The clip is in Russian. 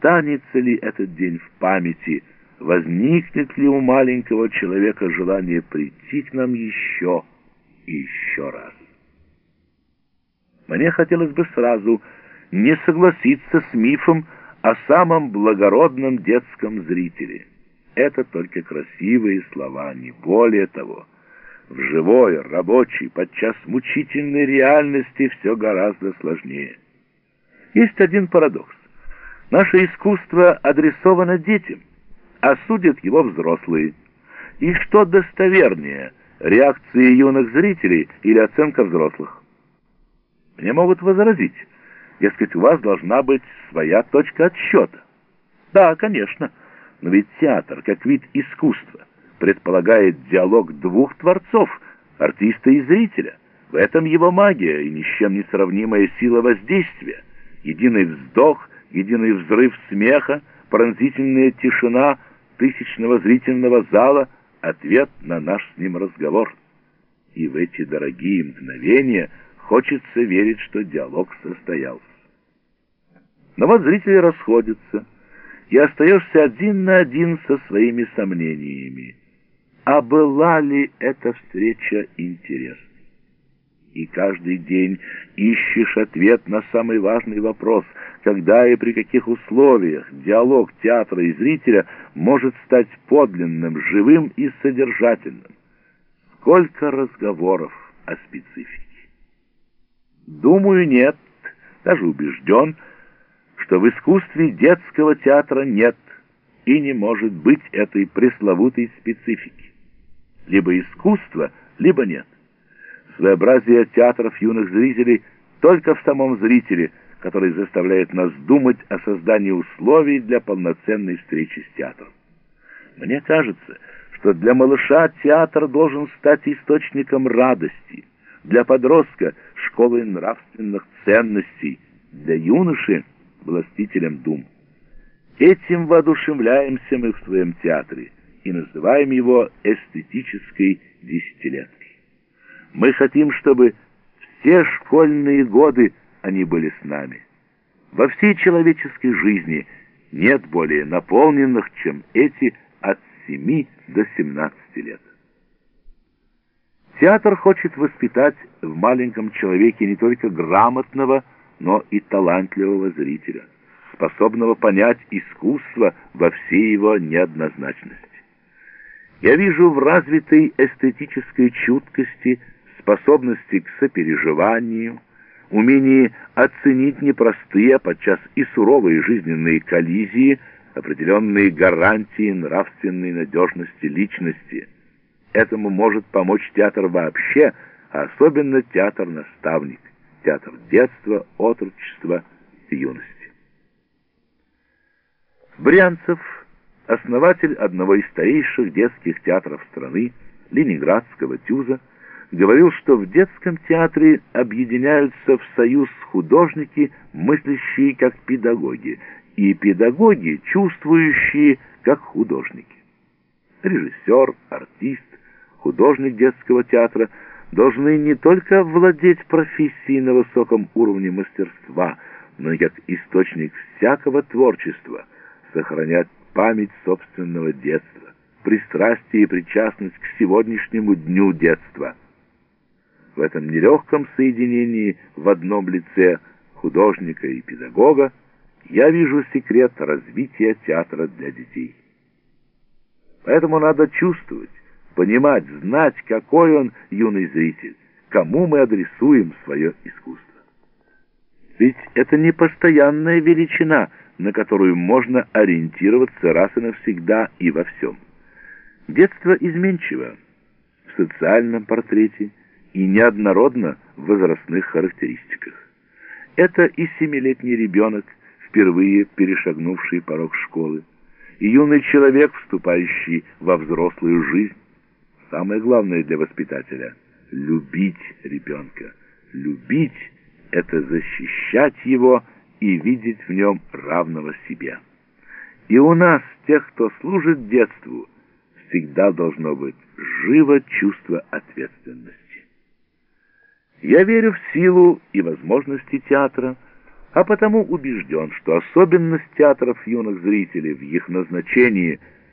останется ли этот день в памяти, возникнет ли у маленького человека желание прийти к нам еще и еще раз. Мне хотелось бы сразу не согласиться с мифом о самом благородном детском зрителе. Это только красивые слова, не более того. В живой, рабочей, подчас мучительной реальности все гораздо сложнее. Есть один парадокс. Наше искусство адресовано детям, а судят его взрослые. И что достовернее, реакции юных зрителей или оценка взрослых? Мне могут возразить, дескать, у вас должна быть своя точка отсчета. Да, конечно, но ведь театр, как вид искусства, предполагает диалог двух творцов, артиста и зрителя. В этом его магия и ни с чем не сравнимая сила воздействия. Единый вздох, единый взрыв смеха, пронзительная тишина тысячного зрительного зала — ответ на наш с ним разговор. И в эти дорогие мгновения хочется верить, что диалог состоялся. Но вот зрители расходятся, и остаешься один на один со своими сомнениями. А была ли эта встреча интересной? И каждый день ищешь ответ на самый важный вопрос, когда и при каких условиях диалог театра и зрителя может стать подлинным, живым и содержательным. Сколько разговоров о специфике. Думаю, нет, даже убежден, что в искусстве детского театра нет и не может быть этой пресловутой специфики либо искусство, либо нет. Своеобразие театров юных зрителей только в самом зрителе, который заставляет нас думать о создании условий для полноценной встречи с театром. Мне кажется, что для малыша театр должен стать источником радости, для подростка — школой нравственных ценностей, для юноши — властителем дум. Этим воодушевляемся мы в своем театре — и называем его эстетической десятилеткой. Мы хотим, чтобы все школьные годы они были с нами. Во всей человеческой жизни нет более наполненных, чем эти от 7 до 17 лет. Театр хочет воспитать в маленьком человеке не только грамотного, но и талантливого зрителя, способного понять искусство во всей его неоднозначности. Я вижу в развитой эстетической чуткости, способности к сопереживанию, умении оценить непростые, а подчас и суровые жизненные коллизии, определенные гарантии нравственной надежности личности. Этому может помочь театр вообще, а особенно театр-наставник, театр детства, отрочества и юности. Брянцев – основатель одного из старейших детских театров страны, Ленинградского ТЮЗа, говорил, что в детском театре объединяются в союз художники, мыслящие как педагоги, и педагоги, чувствующие как художники. Режиссер, артист, художник детского театра должны не только владеть профессией на высоком уровне мастерства, но и как источник всякого творчества сохранять память собственного детства, пристрастие и причастность к сегодняшнему дню детства. В этом нелегком соединении в одном лице художника и педагога я вижу секрет развития театра для детей. Поэтому надо чувствовать, понимать, знать, какой он юный зритель, кому мы адресуем свое искусство. Ведь это не постоянная величина – на которую можно ориентироваться раз и навсегда и во всем. Детство изменчиво в социальном портрете и неоднородно в возрастных характеристиках. Это и семилетний ребенок, впервые перешагнувший порог школы, и юный человек, вступающий во взрослую жизнь. Самое главное для воспитателя — любить ребенка. Любить — это защищать его и видеть в нем равного себе. И у нас, тех, кто служит детству, всегда должно быть живо чувство ответственности. Я верю в силу и возможности театра, а потому убежден, что особенность театров юных зрителей в их назначении –